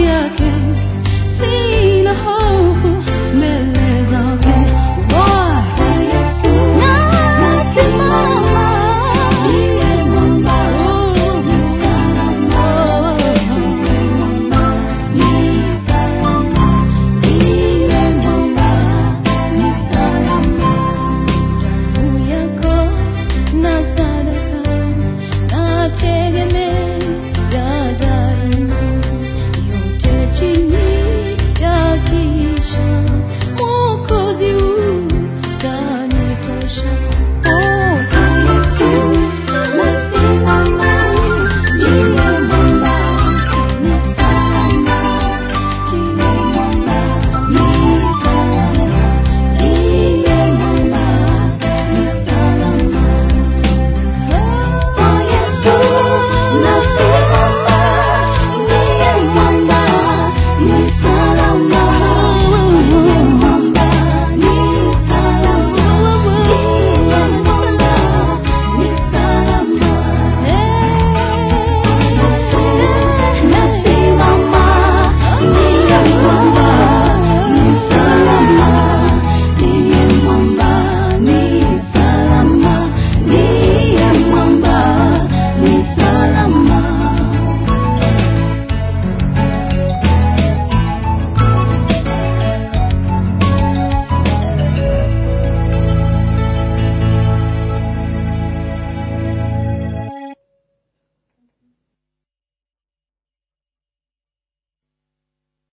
día